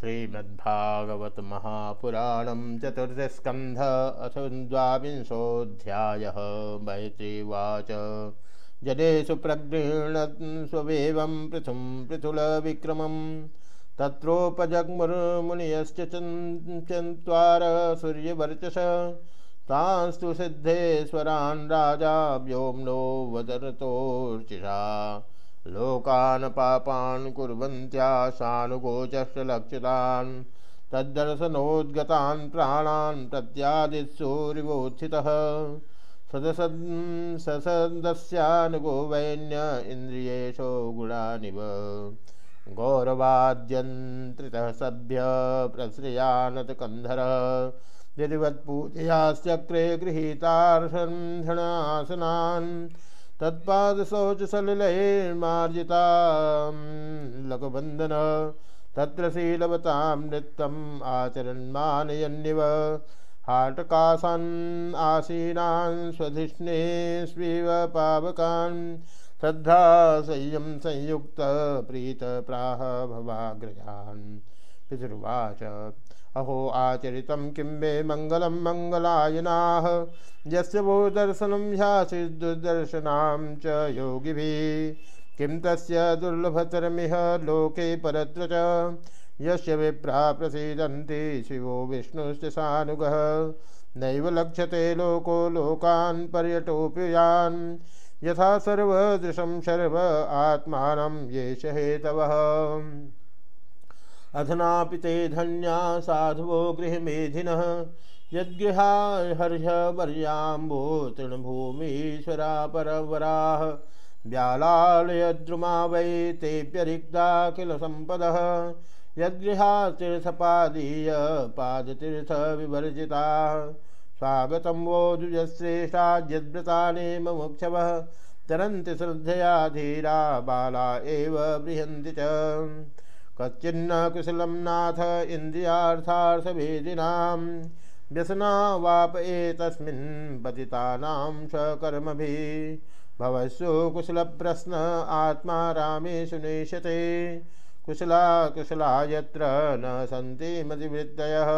श्रीमद्भागवत महापुराणं चतुर्थस्कन्ध अथ द्वाविंशोऽध्यायः मैत्रीवाच। जनेषु प्रगृह्ण स्ववेवं पृथुं पृथुलविक्रमं, तत्रोपजग्मुर्मुनियश्च चन्त्वार सूर्यवर्चस। तांस्तु सिद्धेश्वरान् राजा व्योम्नो वदरतोर्चिषा। लोकान् पापान् कुर्वन्त्याशानुगोचष्टलक्षितान् तद्दर्शनोद्गतान् प्राणान् प्रत्यादित्सूरिवोत्थितः। सदसन् ससदस्यानुगो वैन्य इन्द्रियेशो गुणानिव। गौरवाद्यन्त्रितः सभ्य प्रश्रयानतकन्धरः विधिवत्पूजयाश्चक्रे गृहीतार्षणासनान् तत्पादशौचसलिलैर्मार्जिता लघुबन्धन। तत्र शीलवतां नृत्यम् आचरन्मानयन्निव हाटकासान् आसीनान् स्वधिष्णे स्वीव पावकान्। श्रद्धा संयं संयुक्तप्रीतप्राह भवाग्रजान् पितुर्वाच अहो, आचरित किं मे मङ्गलं मङ्गलायनाः। यस्य वो दर्शनं ह्यासीदुर्दर्शनां च योगिभिः। किं तस्य दुर्लभतरमिह लोके च। यस्य विप्रा प्रसीदन्ति शिवो विष्णुश्च सानुगः। नैव लक्ष्यते लोको लोकान् पर्यटोऽप्युयान् यथा सर्वदृशं सर्व आत्मानं येष हेतवः। अधनापि ते धन्या साधवो गृहमेधिनः यद्गृहाहर्षवर्याम्बो तृणभूमीश्वरा परवराः व्यालालयद्रुमा वै तेऽप्यरिक्ता किल सम्पदः यद्गृहातीर्थपादीय पादतीर्थविवर्जिताः। स्वागतं वो द्विजश्रेष्ठा यद्व्रतानि मुमुक्षवः तरन्ति श्रद्धया धीरा बाला एव बृहन्ति च। कच्चिन्न कुशलं नाथ इन्द्रियार्थार्थभेदिनां व्यसना वाप एतस्मिन् पतितानां स्वकर्मभिः भवस्सु कुशलप्रश्न आत्मा रामेषु नेष्यते। कुशला कुशला यत्र न सन्ति मतिवृत्तयः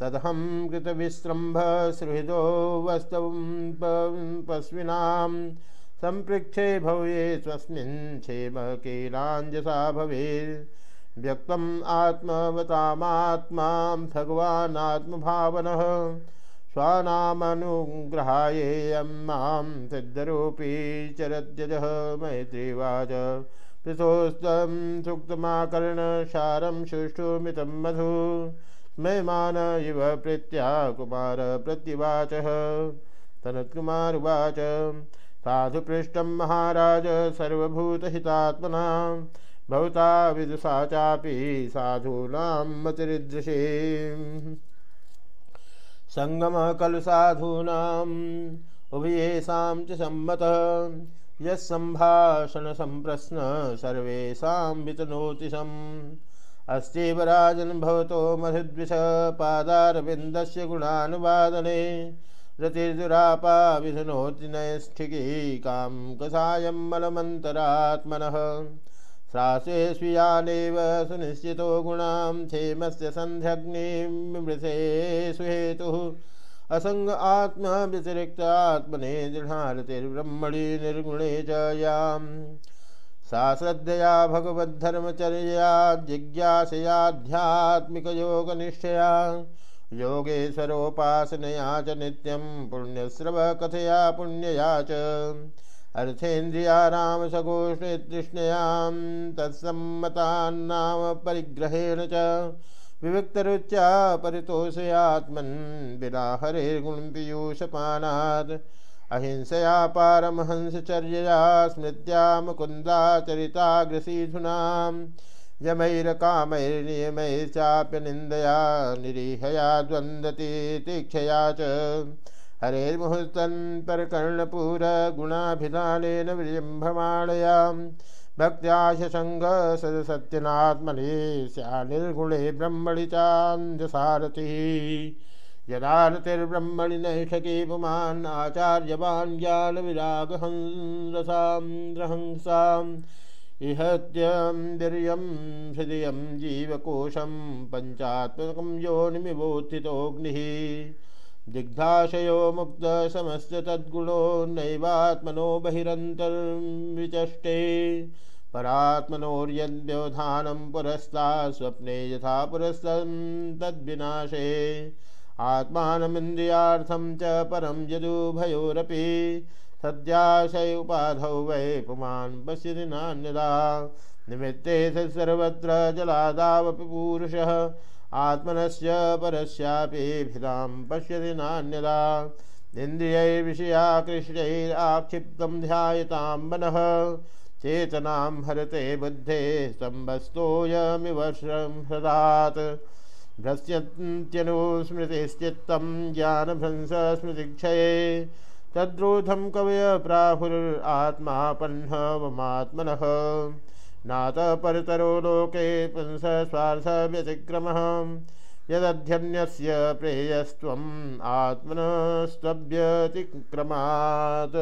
तदहं कृतविस्रम्भ सुहृदो वस्तवपस्विनां सम्पृक्षे स्वस्मिन् क्षेम केलाञ्जसा भवेत्। व्यक्तम् आत्मवतामात्मा भगवानात्मभावनः। स्वानामनुग्रहायेयं माँ सिद्धरूपी चरद्यजः मैत्रीवाच। पृथोस्तं सुक्तमाकर्णसारं सुष्ठुमितं मधु। मैमान इव प्रीत्या कुमार प्रत्युवाचः तनत्कुमारुवाच साधुपृष्ठं महाराज, सर्वभूतहितात्मना। भवता विदुषा चापि साधूनां मतिरीदृशे सङ्गमः खलु साधूनाम् उभयेषां च सम्मतः। यस्सम्भाषणसम्प्रश्न सर्वेषां वितनोतिशम् अस्त्येव राजन् भवतो मधुद्विष, पादारविन्दस्य गुणानुवादने। रतिर्दुरापा विधुनोति नैष्ठिकी कां कषायं मलमन्तरात्मनः। श्रासे स्वीयानेव सुनिश्चितो गुणां क्षेमस्य सन्ध्यग्निमृथे सुहेतुः असङ्ग आत्मव्यतिरिक्तात्मने दृढारतिर्ब्रह्मणि निर्गुणे च याम्। सा श्रद्धया भगवद्धर्मचर्या जिज्ञासयाध्यात्मिकयोगनिष्ठया योगेश्वरोपासनया च नित्यं पुण्यस्रवकथया पुण्यया च। अर्थेन्द्रियाणां सगोष्ठतृष्णयां तत्सम्मतान्नाम परिग्रहेण च विविक्तरुच्या परितोषयात्मन् विना हरेर्गुणपीयूषपानात् अहिंसया पारमहंसचर्यया स्मृत्या मुकुन्दाचरिताग्रसीधुनां यमैरकामैर्नियमैश्चाप्यनिन्दया निरीहया द्वन्द्वति तीक्षया च हरेर्मुहूर्तन् परकर्णपूरगुणाभिधानेन विजृम्भमाणयां भक्त्या सङ्गसदसत्यनात्मने स्यानिर्गुणे ब्रह्मणि चान्धसारथिः यदारतिर्ब्रह्मणि नैषके पुमान् आचार्यवान् ज्ञानविरागहंसां इहत्यं वीर्यं हृदयं जीवकोशं पञ्चात्मकं योनिमिवोत्थितोऽग्निः। दिग्धाशयो मुक्तसमस्ततद्गुणो नैवात्मनो बहिरन्तर्विचष्टे। परात्मनोर्यद्व्यवधानं पुरस्ता, स्वप्ने यथा पुरस्तं तद्विनाशे। आत्मानमिन्द्रियार्थं च परं यदुभयोरपि। सद्याशय उपाधौ वै पुमान् पश्यति नान्यदा। निमित्ते सर्वत्र जलादावपि पुरुषः। आत्मनस्य परस्यापि भिदां पश्यति नान्यदा। इन्द्रियैर्विषयाकृष्टैराक्षिप्तं ध्यायतां मनः। चेतनां हरते बुद्धे सम्भस्तोऽयमिवर्षं हृदात् भ्रस्यत्यनुस्मृतिश्चित्तं ज्ञानभ्रंसस्मृतिक्षये तद्रोधं कवय प्राहुरात्मापन्नवमात्मनः नात परतरो लोके पुंस स्वार्थ व्यतिक्रम यदध्यन्यस्य प्रेयस्त्वम् आत्मनस्तव्यतिक्रमात्